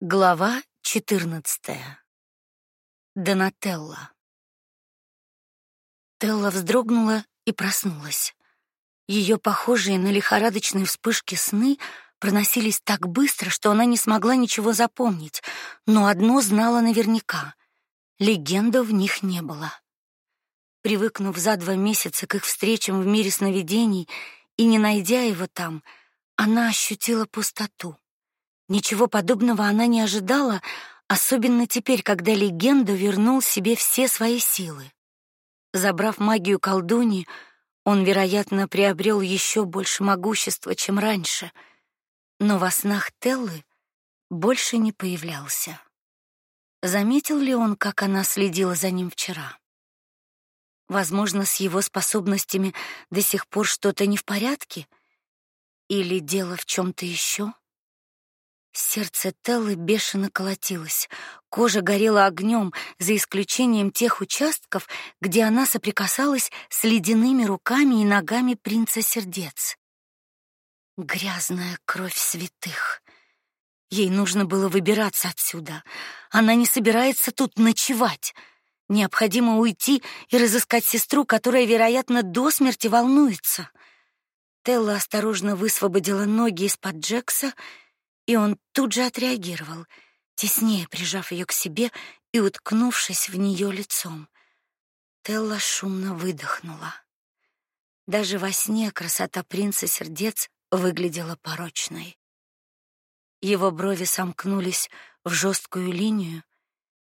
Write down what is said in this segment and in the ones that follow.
Глава 14. Донателла. Телла вздрогнула и проснулась. Ее похожие на лихорадочные вспышки сны проносились так быстро, что она не смогла ничего запомнить, но одно знала наверняка: легенды в них не было. Привыкнув за два месяца к их встречам в мире сновидений и не найдя его там, она ощутила пустоту. Ничего подобного она не ожидала, особенно теперь, когда легенда вернул себе все свои силы. Забрав магию колдуньи, он, вероятно, приобрел еще больше могущества, чем раньше. Но во снах Теллы больше не появлялся. Заметил ли он, как она следила за ним вчера? Возможно, с его способностями до сих пор что-то не в порядке, или дело в чем то еще? Сердце Теллы бешено колотилось, кожа горела огнем, за исключением тех участков, где она соприкасалась с ледяными руками и ногами принца сердец. Грязная кровь святых. Ей нужно было выбираться отсюда. Она не собирается тут ночевать. Необходимо уйти и разыскать сестру, которая, вероятно, до смерти волнуется. Телла осторожно высвободила ноги из-под Джекса и он тут же отреагировал, теснее прижав ее к себе и уткнувшись в нее лицом. Телла шумно выдохнула. Даже во сне красота принца сердец выглядела порочной. Его брови сомкнулись в жесткую линию,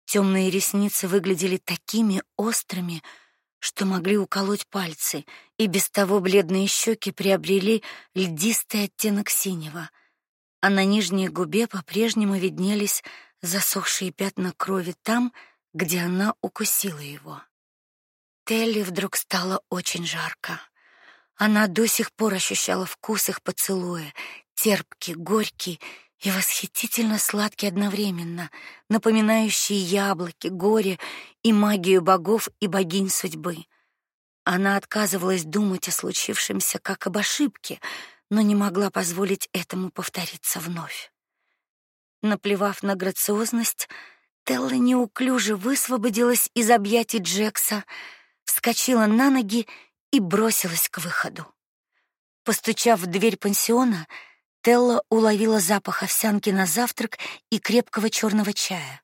темные ресницы выглядели такими острыми, что могли уколоть пальцы, и без того бледные щеки приобрели льдистый оттенок синего — а на нижней губе по-прежнему виднелись засохшие пятна крови там, где она укусила его. Телли вдруг стало очень жарко. Она до сих пор ощущала вкус их поцелуя, терпкий, горький и восхитительно сладкий одновременно, напоминающий яблоки, горе и магию богов и богинь судьбы. Она отказывалась думать о случившемся как об ошибке, но не могла позволить этому повториться вновь. Наплевав на грациозность, Телла неуклюже высвободилась из объятий Джекса, вскочила на ноги и бросилась к выходу. Постучав в дверь пансиона, Телла уловила запах овсянки на завтрак и крепкого черного чая.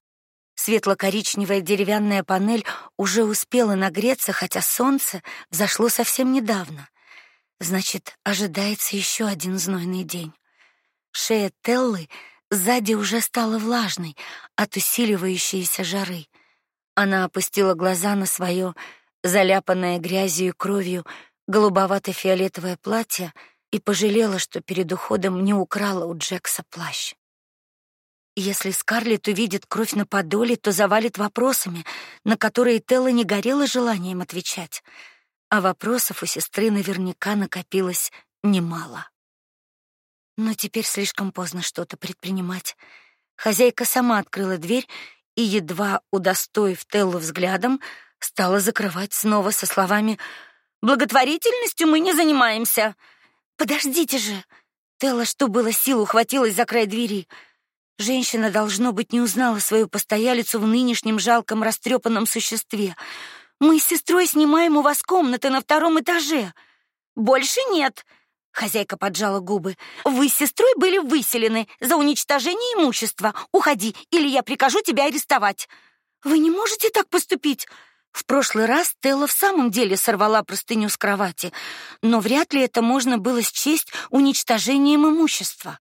Светло-коричневая деревянная панель уже успела нагреться, хотя солнце взошло совсем недавно. Значит, ожидается еще один знойный день. Шея Теллы сзади уже стала влажной от усиливающейся жары. Она опустила глаза на свое заляпанное грязью и кровью голубовато-фиолетовое платье и пожалела, что перед уходом не украла у Джекса плащ. Если Скарлетт увидит кровь на подоле, то завалит вопросами, на которые Телла не горела желанием отвечать а вопросов у сестры наверняка накопилось немало. Но теперь слишком поздно что-то предпринимать. Хозяйка сама открыла дверь и едва удостоив Теллу взглядом, стала закрывать снова со словами: "Благотворительностью мы не занимаемся". Подождите же. Телла, что было сил, ухватилась за край двери. Женщина должно быть не узнала свою постоялицу в нынешнем жалком растрепанном существе. Мы с сестрой снимаем у вас комнаты на втором этаже. Больше нет. Хозяйка поджала губы. Вы с сестрой были выселены за уничтожение имущества. Уходи, или я прикажу тебя арестовать. Вы не можете так поступить. В прошлый раз Телла в самом деле сорвала простыню с кровати, но вряд ли это можно было счесть уничтожением имущества.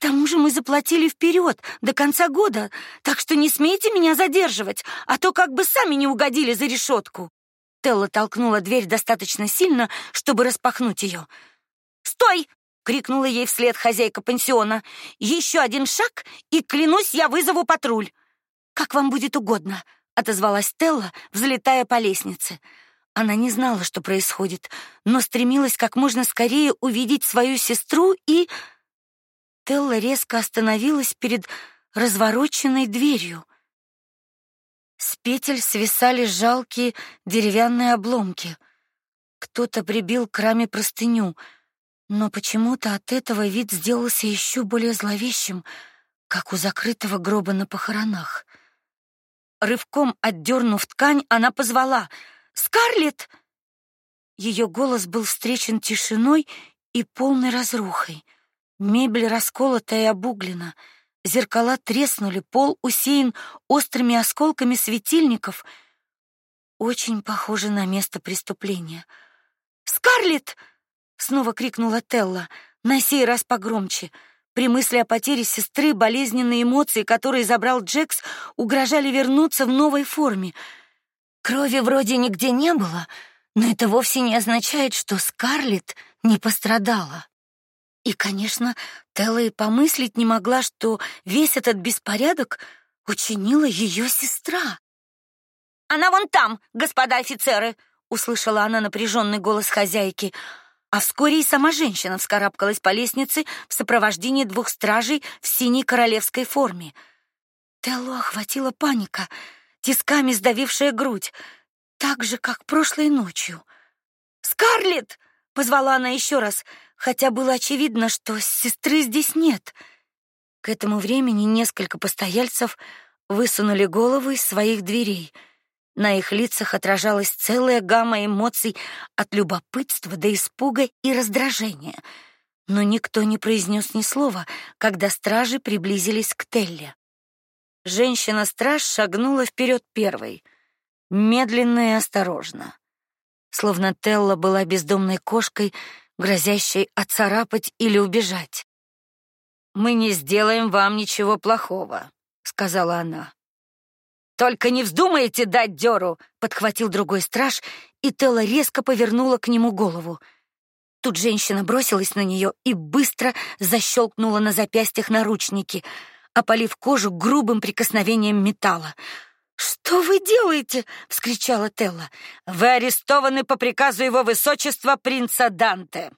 Тому же мы заплатили вперед, до конца года, так что не смейте меня задерживать, а то как бы сами не угодили за решетку. Телла толкнула дверь достаточно сильно, чтобы распахнуть ее. «Стой!» — крикнула ей вслед хозяйка пансиона. «Еще один шаг, и, клянусь, я вызову патруль!» «Как вам будет угодно», — отозвалась Телла, взлетая по лестнице. Она не знала, что происходит, но стремилась как можно скорее увидеть свою сестру и... Телла резко остановилась перед развороченной дверью. С петель свисали жалкие деревянные обломки. Кто-то прибил к раме простыню, но почему-то от этого вид сделался еще более зловещим. как у закрытого гроба на похоронах. Рывком отдернув ткань, она позвала: "Скарлетт!" Ее голос был встречен тишиной и полной разрухой. Мебель расколота и обуглена, зеркала треснули, пол усеян острыми осколками светильников. Очень похоже на место преступления. "Скарлетт!" снова крикнула Телла, на сей раз погромче. При мысли о потере сестры болезненные эмоции, которые забрал Джекс, угрожали вернуться в новой форме. Крови вроде нигде не было, но это вовсе не означает, что Скарлетт не пострадала. И, конечно, Телла и помыслить не могла, что весь этот беспорядок учинила ее сестра. Она вон там, господа офицеры, услышала она напряженный голос хозяйки. А вскоре и сама женщина вскарабкалась по лестнице в сопровождении двух стражей в синей королевской форме. Теллу охватила паника, тисками сдавившая грудь, так же, как прошлой ночью. «Скарлетт!» — позвала она еще раз, хотя было очевидно, что сестры здесь нет. К этому времени несколько постояльцев высунули головы из своих дверей — на их лицах отражалась целая гамма эмоций от любопытства до испуга и раздражения. Но никто не произнес ни слова, когда стражи приблизились к Телле. Женщина-страж шагнула вперед первой, медленно и осторожно, словно Телла была бездомной кошкой, грозящей отцарапать или убежать. Мы не сделаем вам ничего плохого, сказала она. Только не вздумайте дать дёру, подхватил другой страж, и Телла резко повернула к нему голову. Тут женщина бросилась на нее и быстро защелкнула на запястьях наручники, опалив кожу грубым прикосновением металла. Что вы делаете? вскричала Телла. Вы арестованы по приказу его высочества принца Данте.